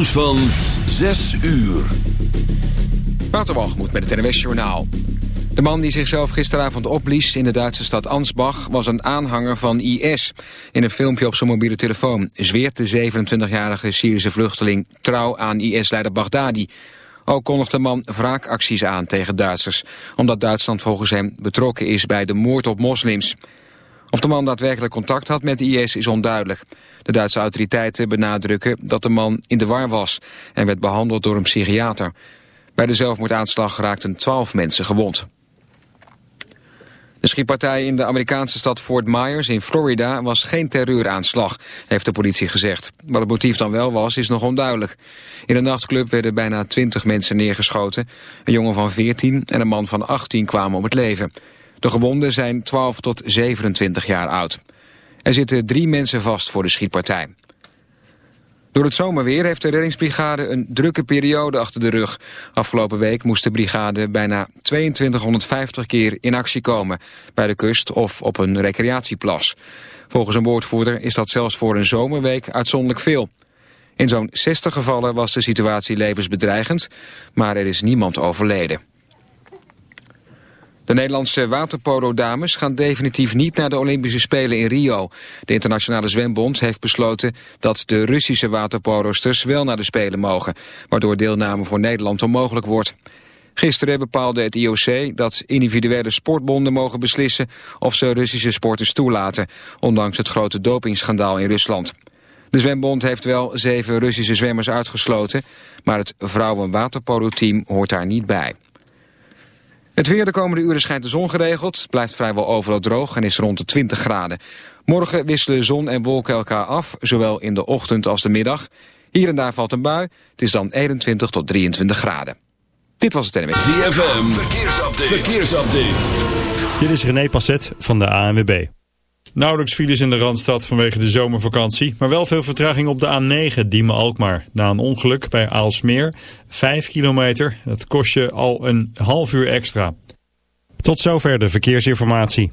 nieuws van 6 uur. Waterwalgemoed met het NWS Journaal. De man die zichzelf gisteravond opblies in de Duitse stad Ansbach... was een aanhanger van IS. In een filmpje op zijn mobiele telefoon... zweert de 27-jarige Syrische vluchteling trouw aan IS-leider Baghdadi. Ook kondigt de man wraakacties aan tegen Duitsers... omdat Duitsland volgens hem betrokken is bij de moord op moslims... Of de man daadwerkelijk contact had met IS is onduidelijk. De Duitse autoriteiten benadrukken dat de man in de war was... en werd behandeld door een psychiater. Bij de zelfmoordaanslag raakten twaalf mensen gewond. De schietpartij in de Amerikaanse stad Fort Myers in Florida was geen terreuraanslag, heeft de politie gezegd. Wat het motief dan wel was, is nog onduidelijk. In een nachtclub werden bijna twintig mensen neergeschoten. Een jongen van 14 en een man van 18 kwamen om het leven. De gewonden zijn 12 tot 27 jaar oud. Er zitten drie mensen vast voor de schietpartij. Door het zomerweer heeft de reddingsbrigade een drukke periode achter de rug. Afgelopen week moest de brigade bijna 2250 keer in actie komen... bij de kust of op een recreatieplas. Volgens een woordvoerder is dat zelfs voor een zomerweek uitzonderlijk veel. In zo'n 60 gevallen was de situatie levensbedreigend... maar er is niemand overleden. De Nederlandse waterpolo-dames gaan definitief niet naar de Olympische Spelen in Rio. De internationale zwembond heeft besloten dat de Russische waterpolosters wel naar de Spelen mogen, waardoor deelname voor Nederland onmogelijk wordt. Gisteren bepaalde het IOC dat individuele sportbonden mogen beslissen of ze Russische sporters toelaten, ondanks het grote dopingschandaal in Rusland. De zwembond heeft wel zeven Russische zwemmers uitgesloten, maar het vrouwen-waterpolo-team hoort daar niet bij. Het weer de komende uren schijnt de zon geregeld. blijft vrijwel overal droog en is rond de 20 graden. Morgen wisselen zon en wolken elkaar af, zowel in de ochtend als de middag. Hier en daar valt een bui. Het is dan 21 tot 23 graden. Dit was het NMS. ZFM, verkeersupdate. verkeersupdate. Dit is René Passet van de ANWB. Nauwelijks files in de Randstad vanwege de zomervakantie, maar wel veel vertraging op de A9 Diemen-Alkmaar. Na een ongeluk bij Aalsmeer, 5 kilometer, dat kost je al een half uur extra. Tot zover de verkeersinformatie.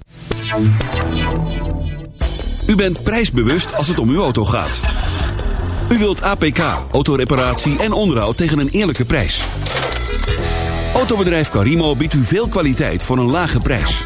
U bent prijsbewust als het om uw auto gaat. U wilt APK, autoreparatie en onderhoud tegen een eerlijke prijs. Autobedrijf Carimo biedt u veel kwaliteit voor een lage prijs.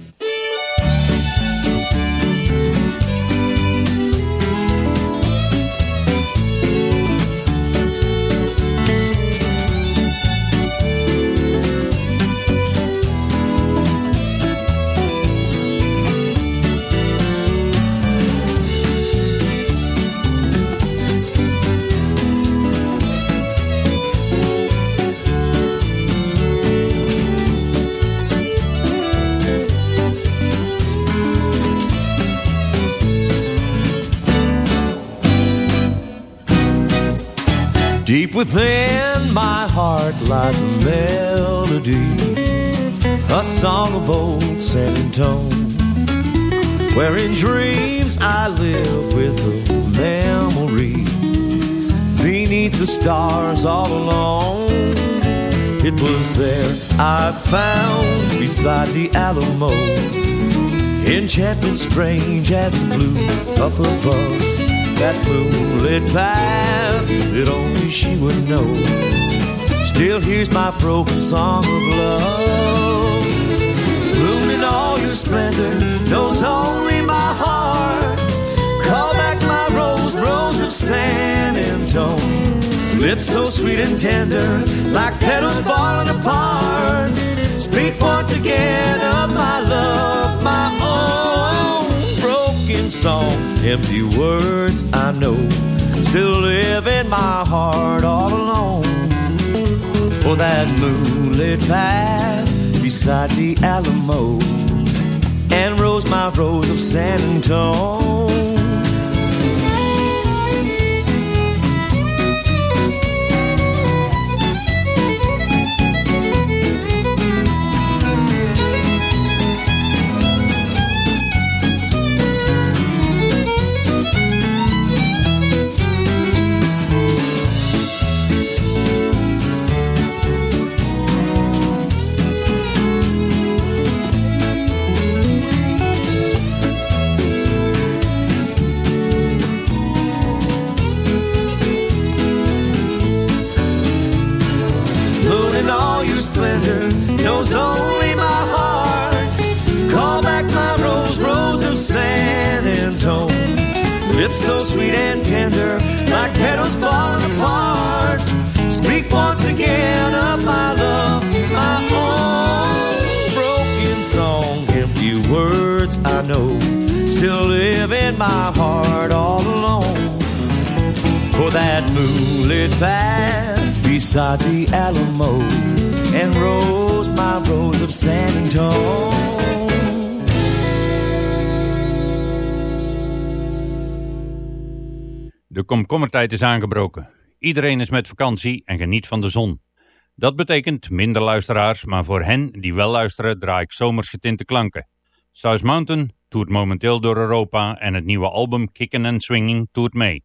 Deep within my heart lies a melody, a song of old set in tone, where in dreams I live with a memory beneath the stars all alone. It was there I found beside the Alamo enchantment strange as the blue up above that moonlit path that only she would know. still hears my broken song of love. Moon in all your splendor knows only my heart. Call back my rose, rose of San Antone. Lips so sweet and tender, like petals falling apart. Speak once again of my love, my song. Empty words I know still live in my heart all alone. For that moonlit path beside the Alamo and rose my rose of San Antone. Komkommertijd is aangebroken. Iedereen is met vakantie en geniet van de zon. Dat betekent minder luisteraars, maar voor hen die wel luisteren draai ik zomers getinte klanken. South Mountain toert momenteel door Europa en het nieuwe album Kickin' and Swinging toert mee.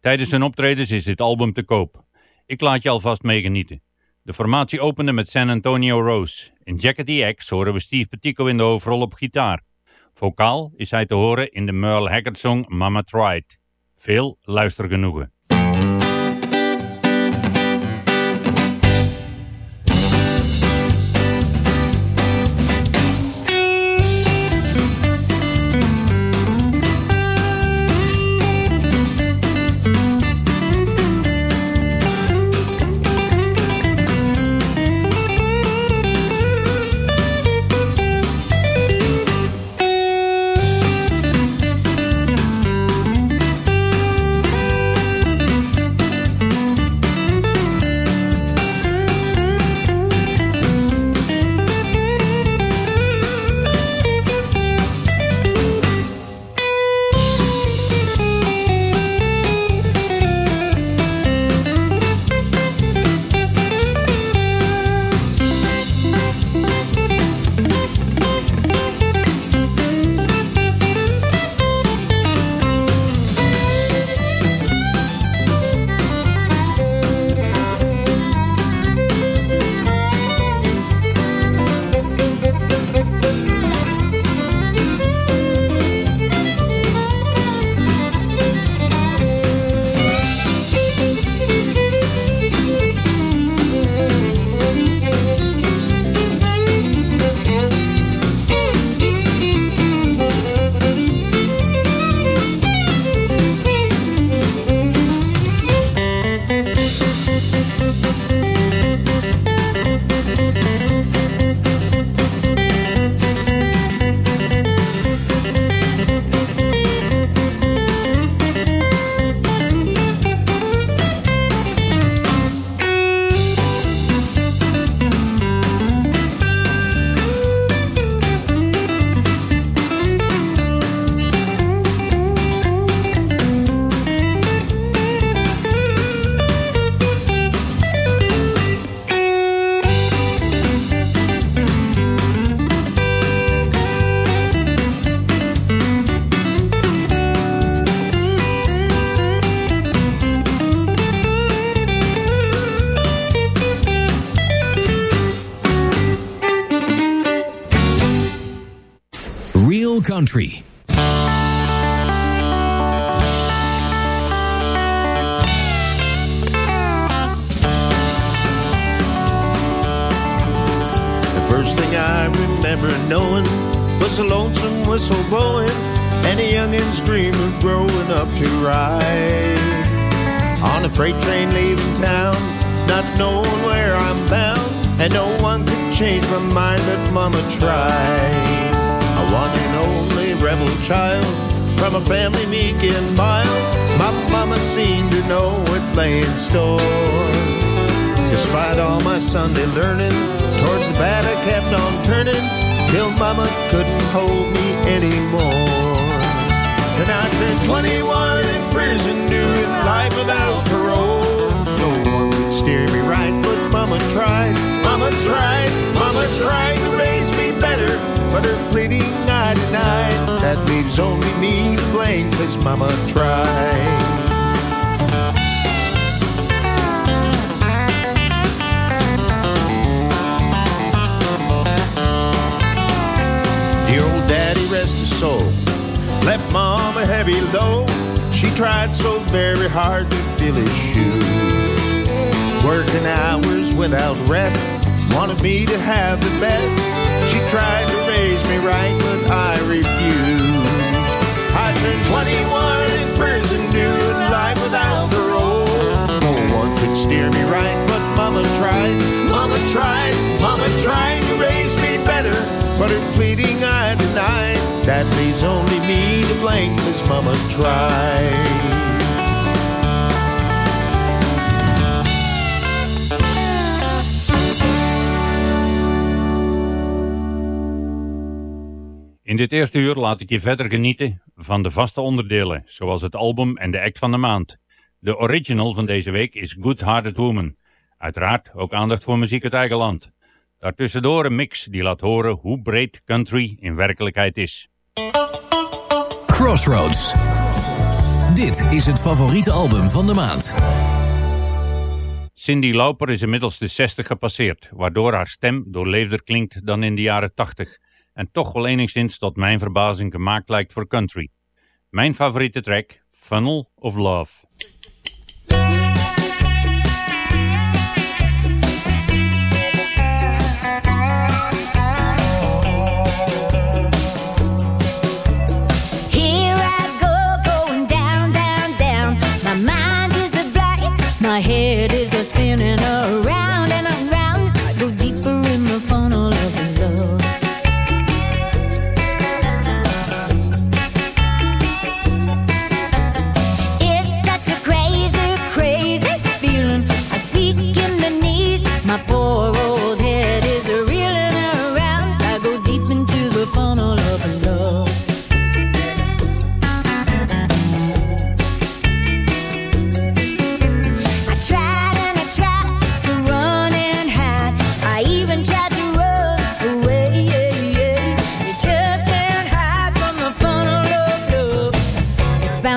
Tijdens hun optredens is dit album te koop. Ik laat je alvast meegenieten. De formatie opende met San Antonio Rose. In Jacket X horen we Steve Petico in de hoofdrol op gitaar. Vocaal is hij te horen in de Merle Haggard song Mama Tried. Veel luistergenoegen. Country. first thing I remember knowing was a lonesome whistle blowing and a youngin's dream of growing up to ride on a freight train leaving town, not knowing where I'm bound, and no one could change my mind, but Mama tried. One and only rebel child from a family meek and mild. My mama seemed to know what lay in store. Despite all my Sunday learning, towards the bad I kept on turning, till mama couldn't hold me anymore. And I turned 21 in prison, doing life without parole. No one could steer me right, but mama tried, mama tried, mama tried to raise me. But her pleading I denied, that leaves only me to blame, cause mama tried. Dear old daddy, rest his soul. Left mom a heavy load. She tried so very hard to fill his shoes. Working hours without rest. Wanted me to have the best. She tried to raise me right, but I refused. I turned 21 in prison, doing life without parole. No one could steer me right, but mama tried. Mama tried, mama tried to raise me better. But her pleading I denied. That leaves only me to blame, cause mama tried. In dit eerste uur laat ik je verder genieten van de vaste onderdelen, zoals het album en de act van de maand. De original van deze week is Good Hearted Woman. Uiteraard ook aandacht voor muziek uit eigen land. Daartussendoor een mix die laat horen hoe breed country in werkelijkheid is. Crossroads. Dit is het favoriete album van de maand. Cindy Lauper is inmiddels de 60 gepasseerd, waardoor haar stem doorleefder klinkt dan in de jaren 80 en toch wel enigszins tot mijn verbazing gemaakt lijkt voor country. Mijn favoriete track, Funnel of Love.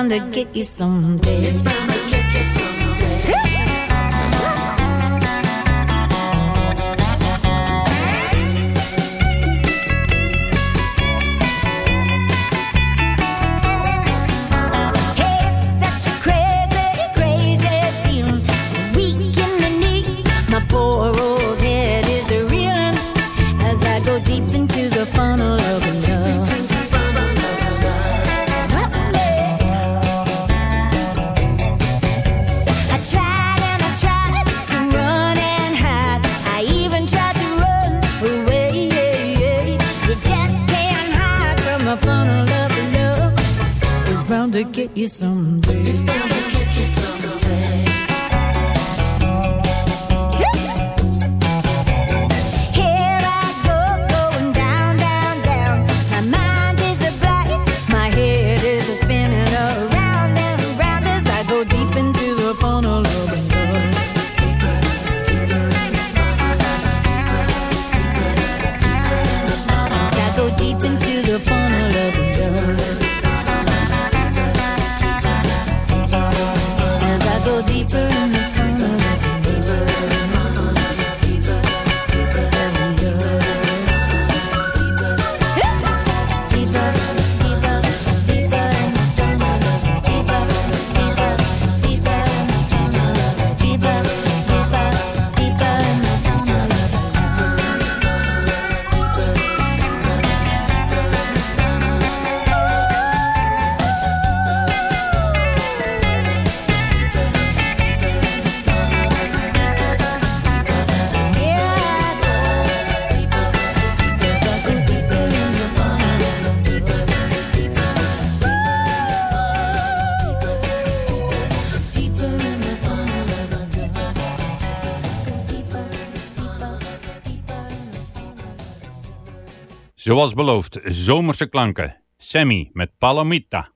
Bound to get you someday. Zoals beloofd, zomerse klanken. Sammy met Palomita.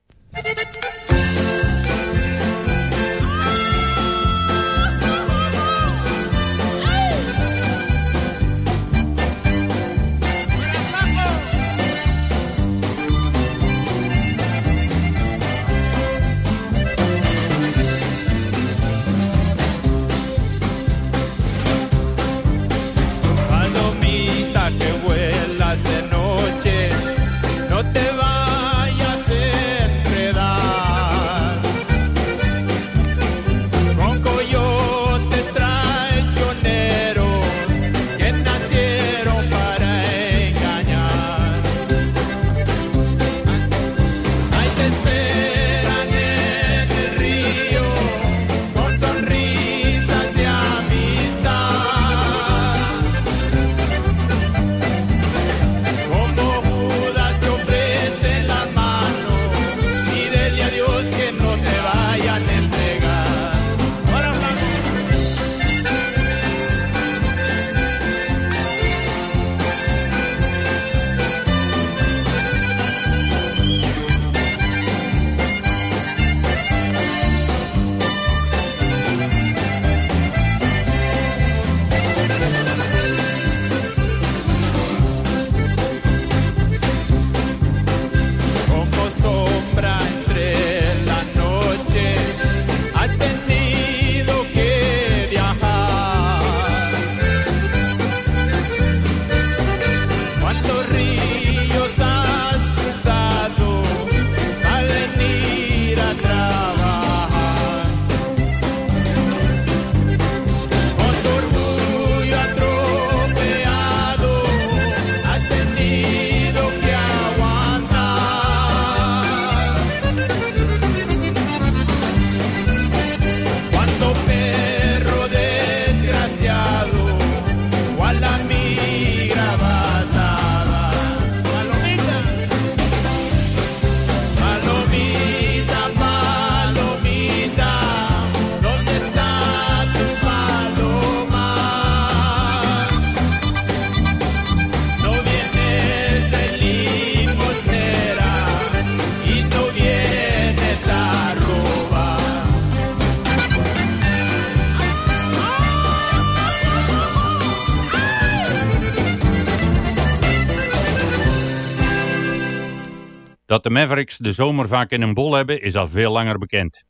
Mavericks de zomer vaak in een bol hebben is al veel langer bekend.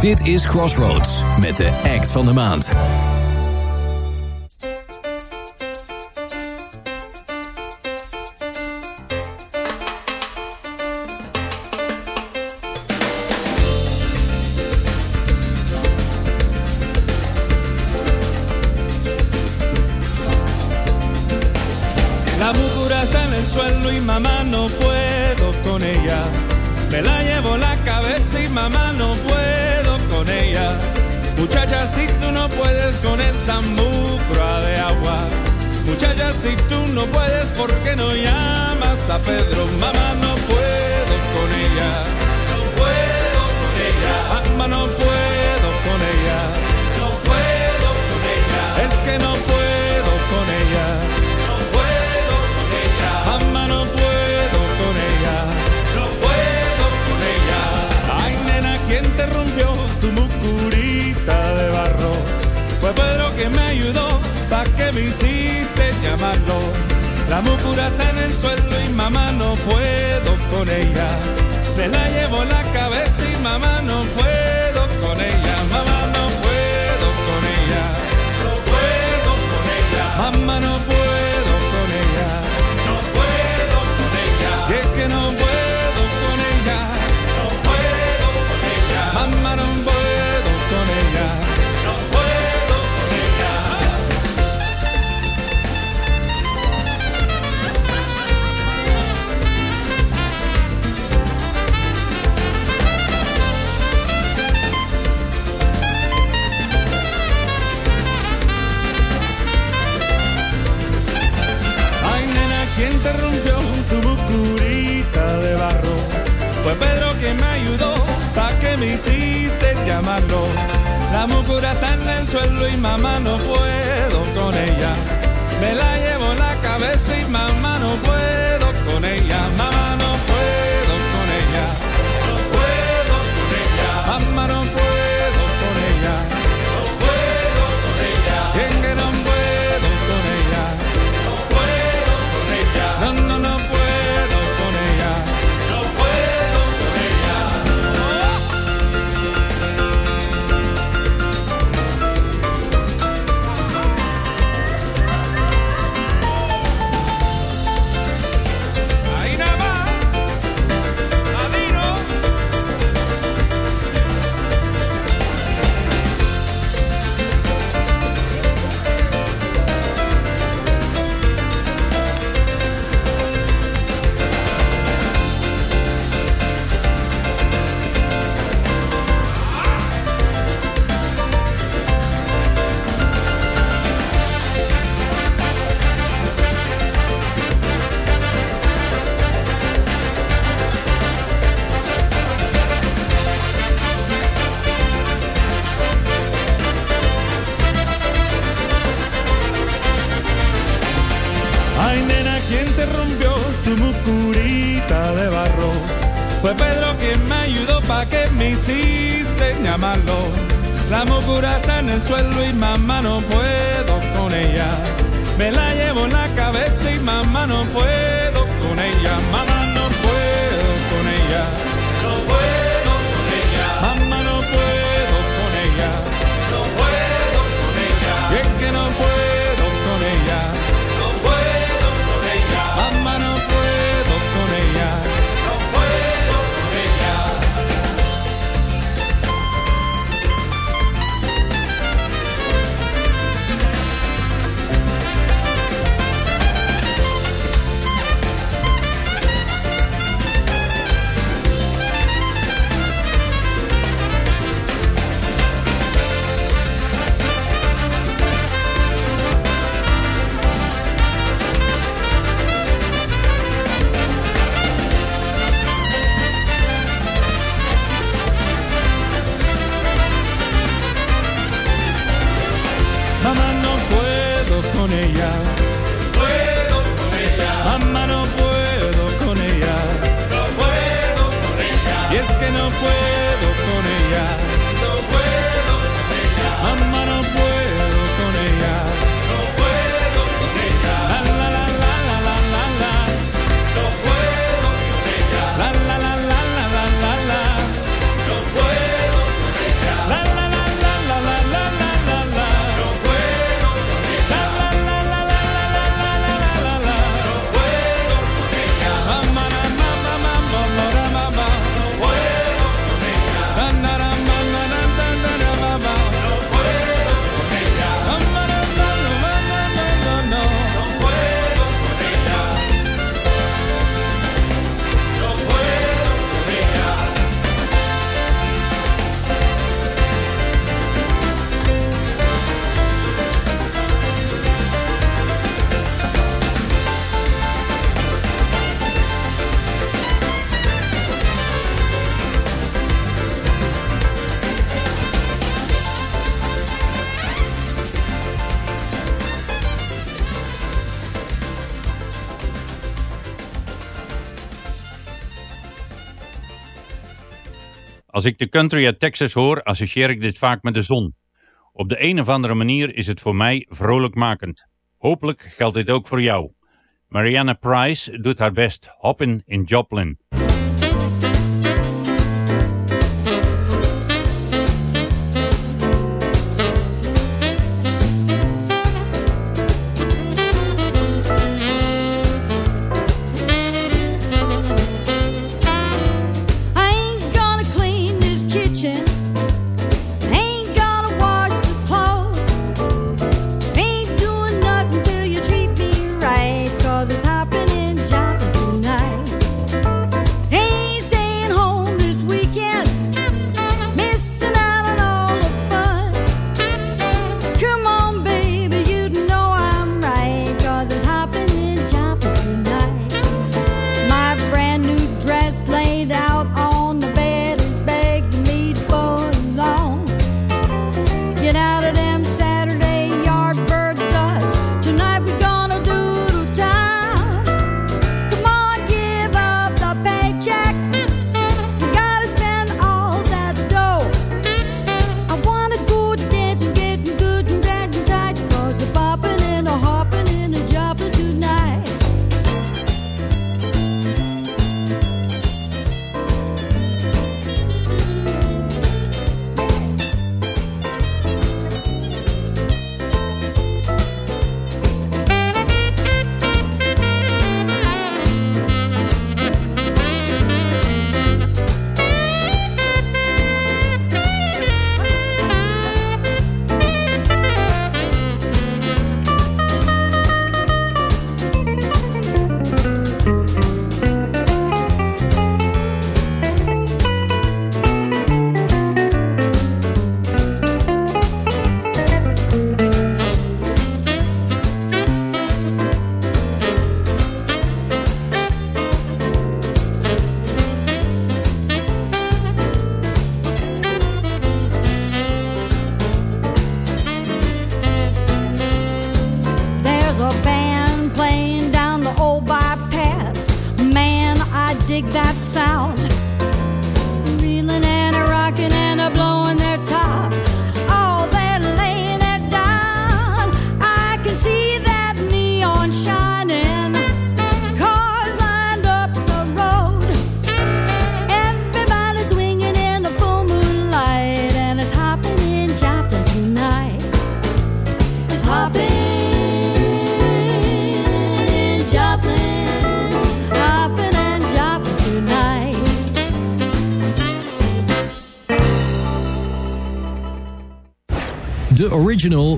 Dit is Crossroads met de act van de maand. La está en el suelo y mamá no puedo con ella. Me la llevo la cabeza y mamá no puedo con ella. Muchacha, si tú no puedes con esa mucra de agua. Muchacha, si tú no puedes, ¿por qué no llamas a Pedro? Mamá, no puedo con ella. No puedo con ella. Mamá, no puedo con ella. No puedo con ella. Es que no puedo con ella. Te rompió tu mucurita de barro? Fue Pedro que me ayudó, ¿pa' que me hiciste llamarlo? La mucura está en el suelo y mamá no puedo con ella. Me la llevo la cabeza y mamá no puedo con ella. Mamá no puedo con ella. No puedo con ella. Mamá no llamarlo. La mucura está en el suelo y mamá no puedo con ella. Me la llevo en la cabeza y mamá no puedo con ella. Mamá Als ik de country uit Texas hoor, associeer ik dit vaak met de zon. Op de een of andere manier is het voor mij vrolijkmakend. Hopelijk geldt dit ook voor jou. Mariana Price doet haar best hoppen in Joplin.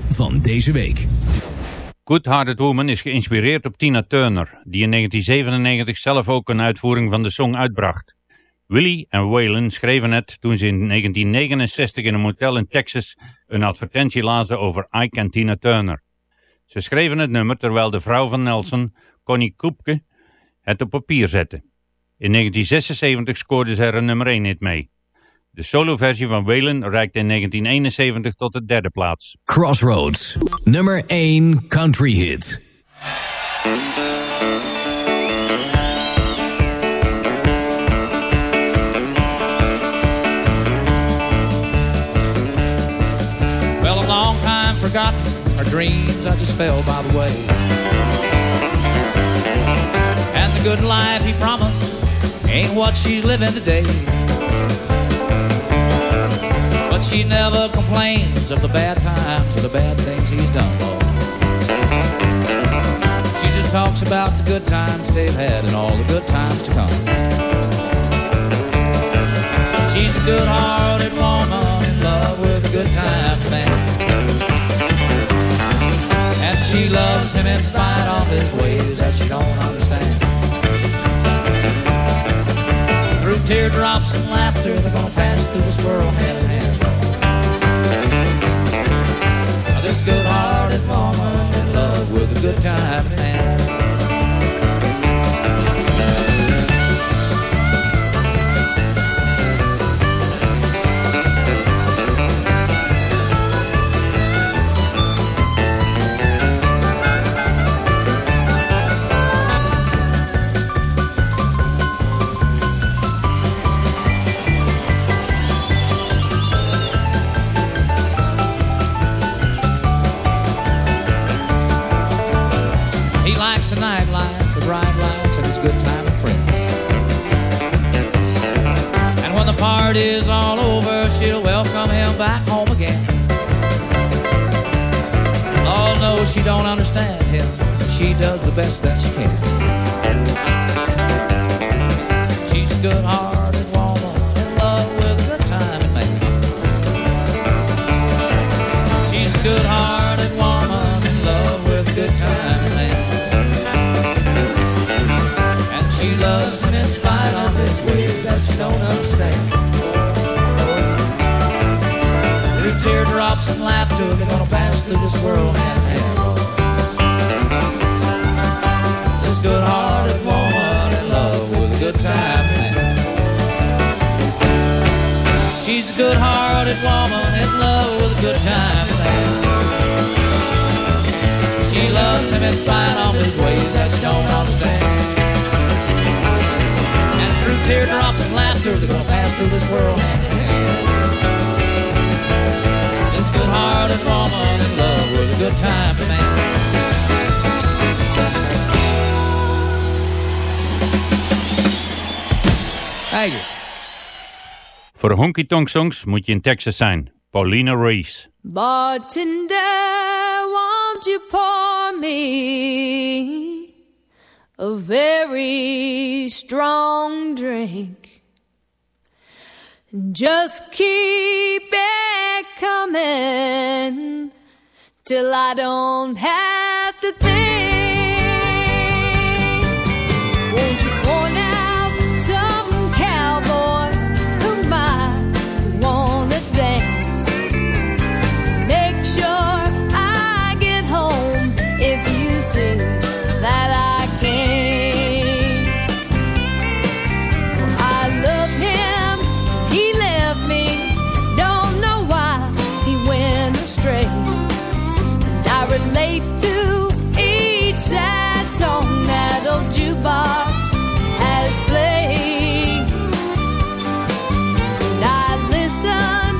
Van deze week. Good Hearted Woman is geïnspireerd op Tina Turner, die in 1997 zelf ook een uitvoering van de song uitbracht. Willie en Waylon schreven het toen ze in 1969 in een motel in Texas een advertentie lazen over I Can Tina Turner. Ze schreven het nummer terwijl de vrouw van Nelson, Connie Koepke, het op papier zette. In 1976 scoorde ze er een nummer 1 hit mee. De soloversie van Waylon reikte in 1971 tot de derde plaats. Crossroads, nummer 1 country hit. Well, a long time forgotten. Her dreams I just fell by the way. And the good life he promised ain't what she's living today. But she never complains of the bad times or the bad things he's done, Lord. She just talks about the good times they've had and all the good times to come. She's a good-hearted woman in love with a good time man. And she loves him in spite of his ways that she don't understand. Through teardrops and laughter, they're gonna pass through this world hand in hand. Good-hearted woman in love with a good time don't understand him, but she does the best that she can. She's a good-hearted woman in love with a good time man. She's a good-hearted woman in love with a good time teardrops and laughter, they're gonna pass through this world hand in hand. This good-hearted woman in love with a good time man. She's a good-hearted woman in love with a good time man. She loves him in spite of his ways that she don't understand. And through teardrops and laughter, they're gonna pass through this world hand in hand. In love with a good time man. Thank you. Voor honky tonk songs moet je in Texas zijn. Paulina Reese. Bartender, won't you pour me a very strong drink? Just keep it coming till I don't have to think. sun.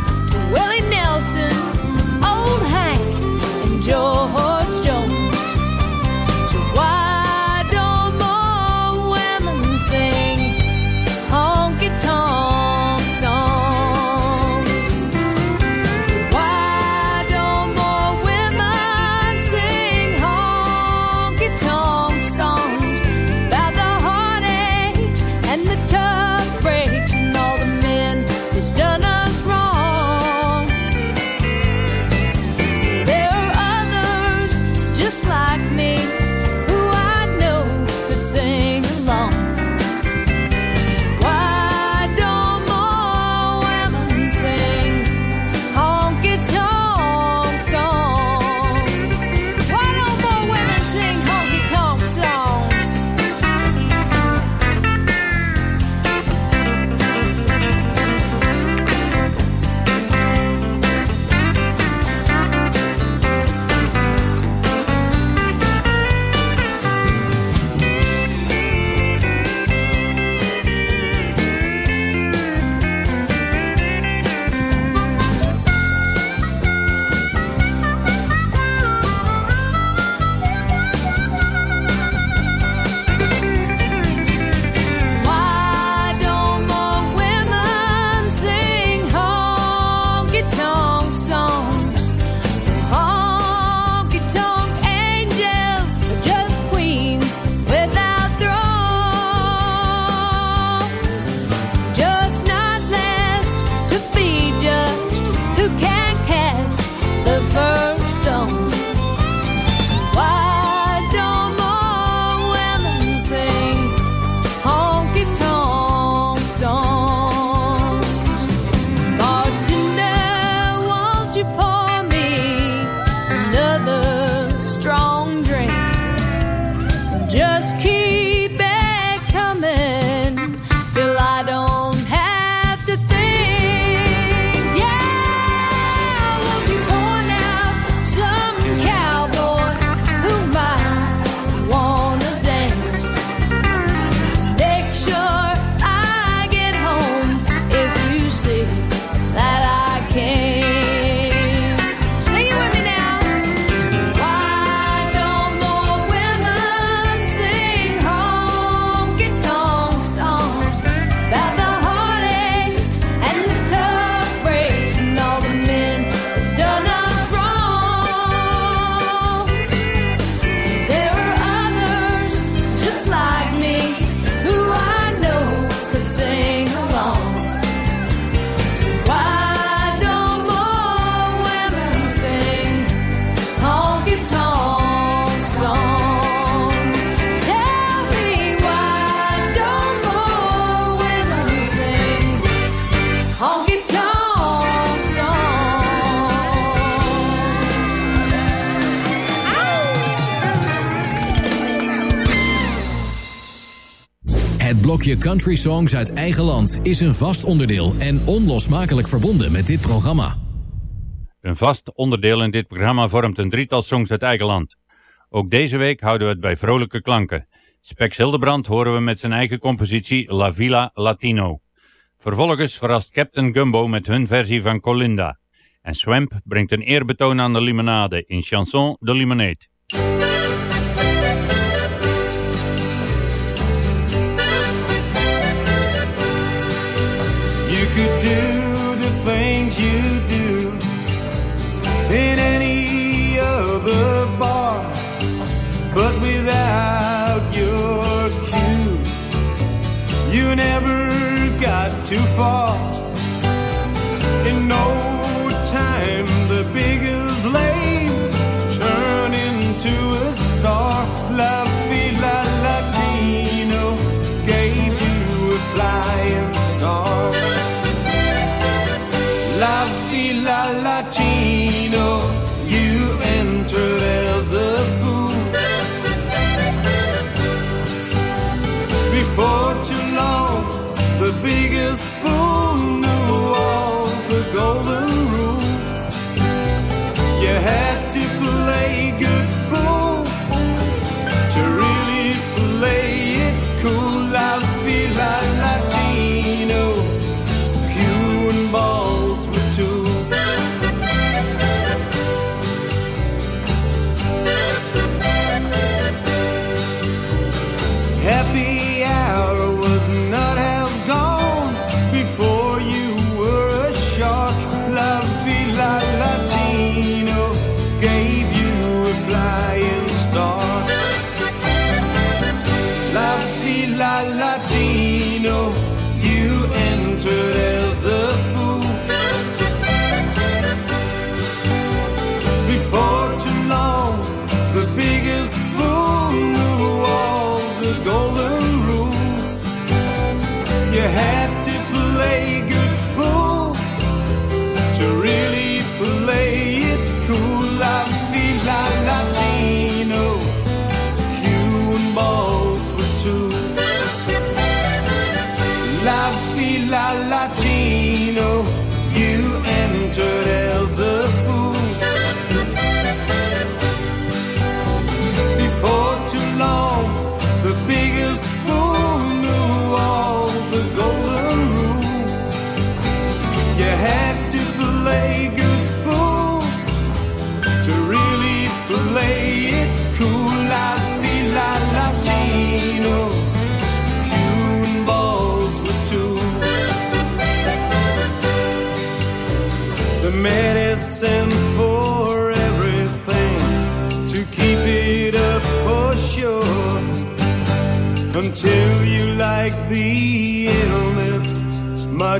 country songs uit eigen land is een vast onderdeel en onlosmakelijk verbonden met dit programma. Een vast onderdeel in dit programma vormt een drietal songs uit eigen land. Ook deze week houden we het bij vrolijke klanken. Spex Hildebrand horen we met zijn eigen compositie La Villa Latino. Vervolgens verrast Captain Gumbo met hun versie van Colinda. En Swamp brengt een eerbetoon aan de limonade in Chanson de Limonade. too far.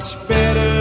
much better.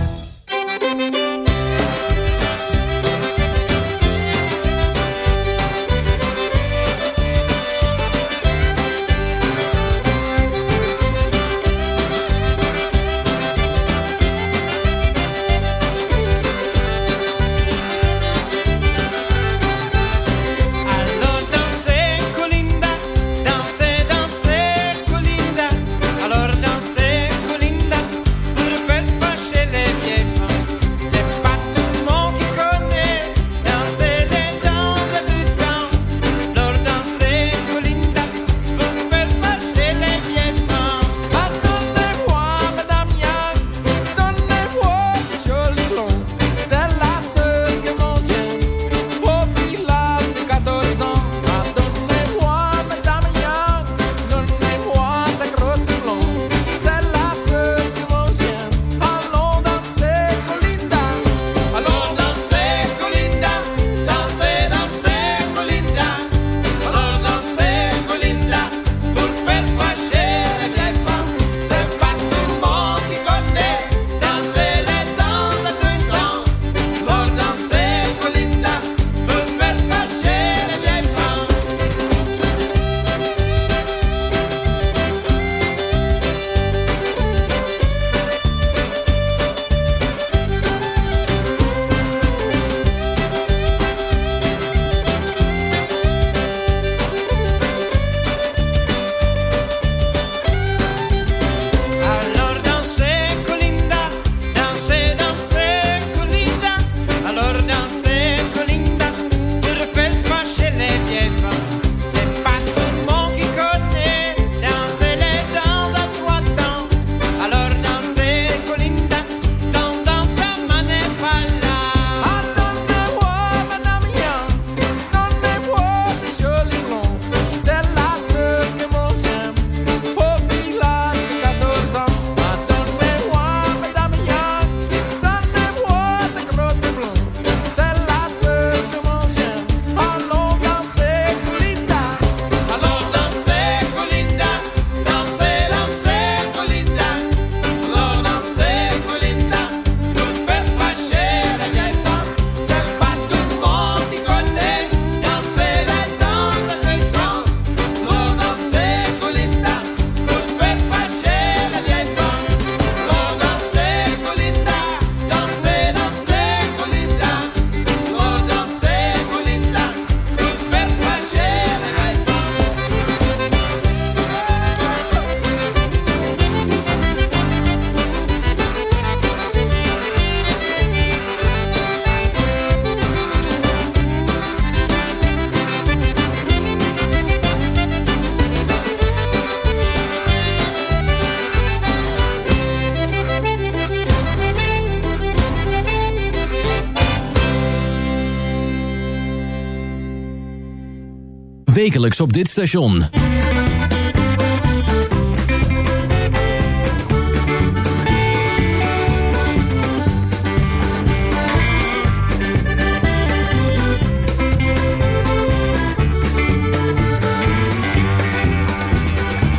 op dit station.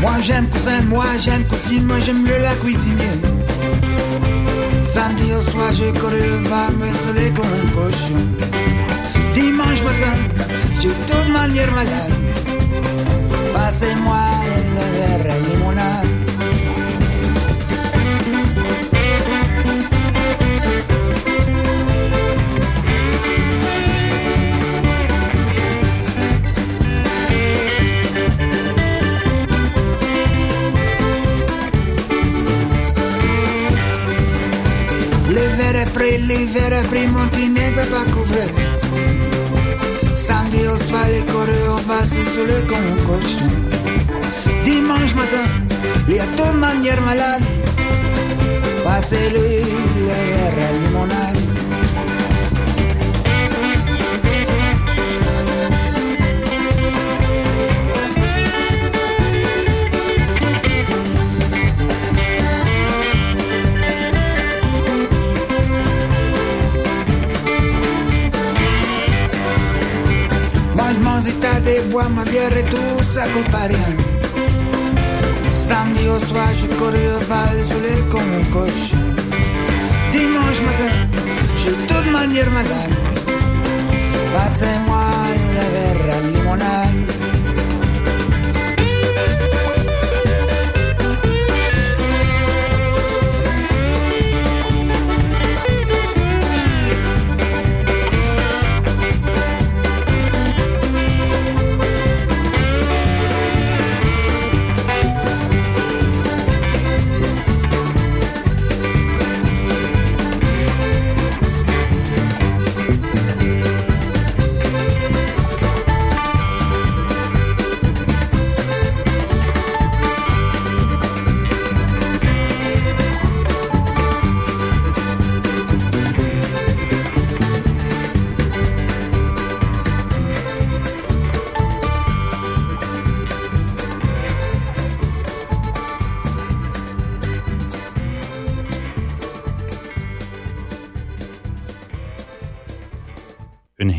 Moi j'aime cousin, moi j'aime cousine, moi j'aime le la cuisinier. Samedi au soir je corrais le bar, me soleil comme un cochon. Dimanche matin, je suis de toute manière malade. c'est moi le verre et limonade. Le verre près, les verres près, mon pinet peut pas couvrir. Samedi au soir, les corées au sur le con. dimanche matin, a de manier malade. Passez-lui les verres à limonade. Mangemanzita bois, ma bière et tout ça compare rien au soir, je courais bal comme un cochon. Dimanche matin, je toute manière malade. Passez-moi le verre à limonade.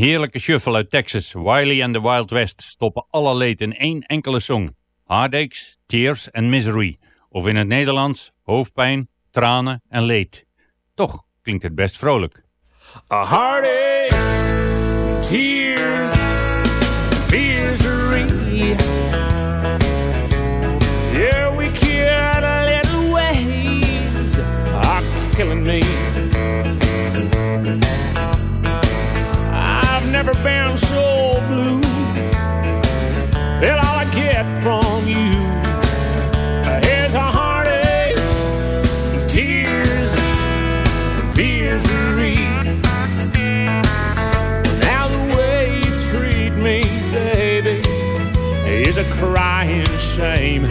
Heerlijke shuffle uit Texas, Wiley and the Wild West, stoppen alle leed in één enkele song. Heartaches, Tears and Misery. Of in het Nederlands, hoofdpijn, tranen en leed. Toch klinkt het best vrolijk. A heartache, tears, never been so blue. Well, all I get from you is a heartache, tears, misery. Now the way you treat me, baby, is a crying shame.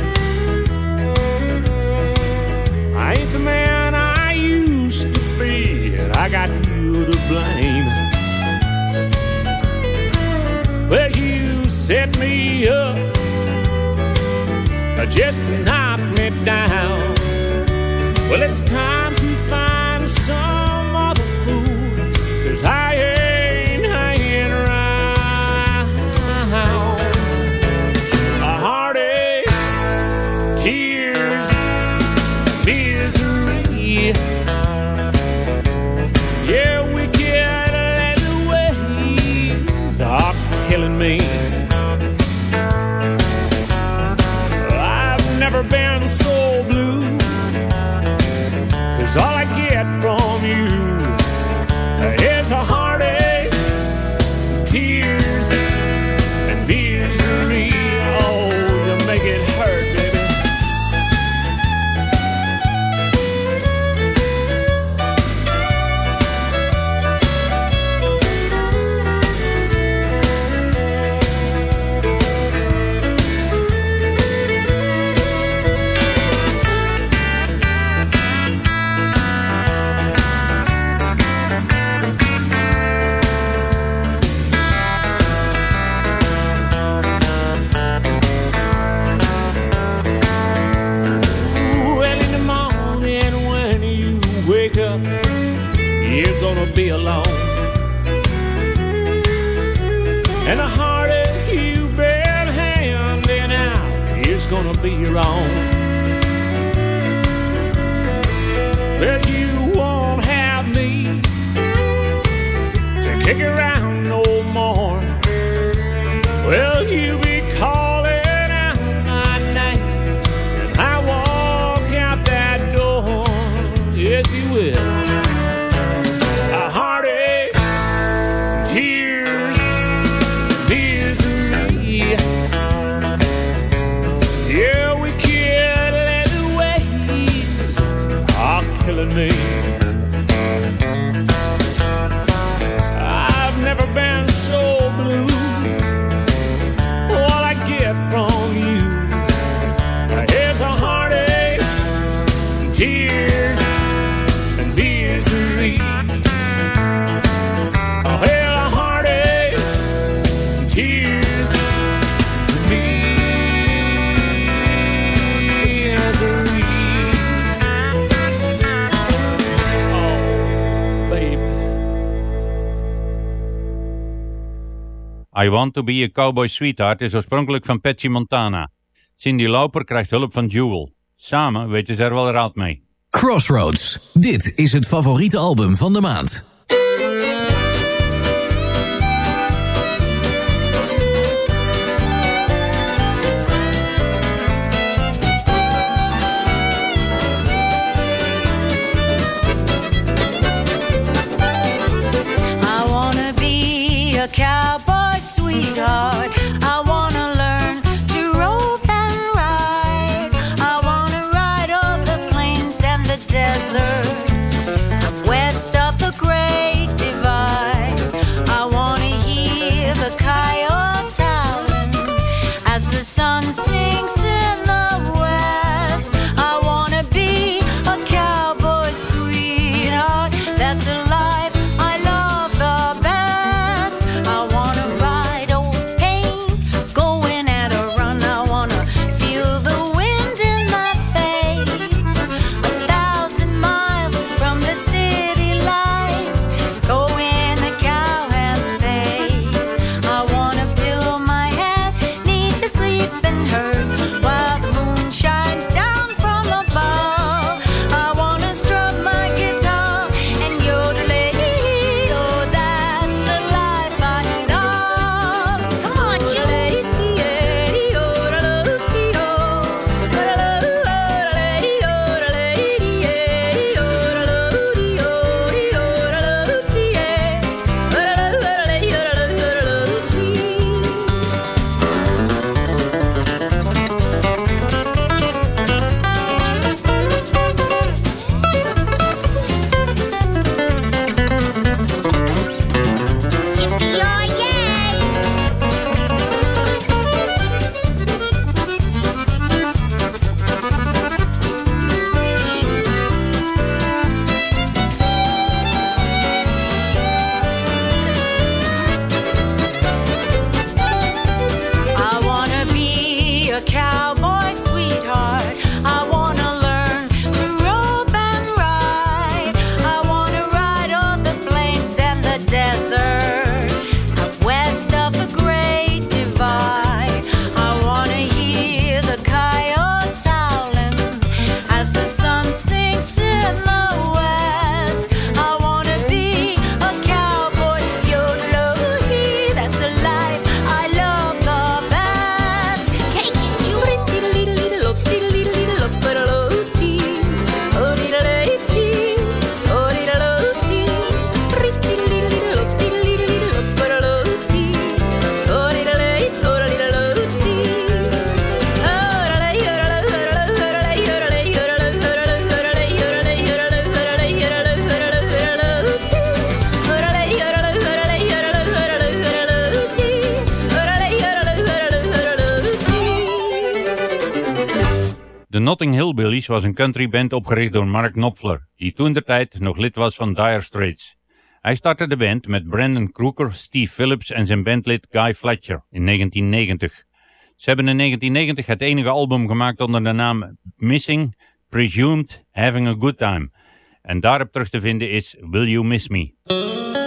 I ain't the man I used to be, and I got you to blame. Well, you set me up just to knock me down. Well, it's time to find some all I get me. I Want To Be A Cowboy Sweetheart is oorspronkelijk van Patsy Montana. Cindy Lauper krijgt hulp van Jewel. Samen weten ze er wel raad mee. Crossroads. Dit is het favoriete album van de maand. You know. Hillbillies was een countryband opgericht door Mark Knopfler, die toen de tijd nog lid was van Dire Straits. Hij startte de band met Brandon Crooker, Steve Phillips en zijn bandlid Guy Fletcher in 1990. Ze hebben in 1990 het enige album gemaakt onder de naam Missing, Presumed, Having a Good Time. En daarop terug te vinden is Will You Miss Me.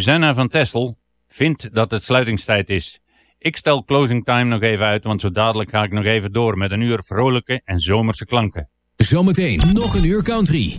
Susanna van Tessel vindt dat het sluitingstijd is. Ik stel closing time nog even uit, want zo dadelijk ga ik nog even door met een uur vrolijke en zomerse klanken. Zometeen nog een uur country.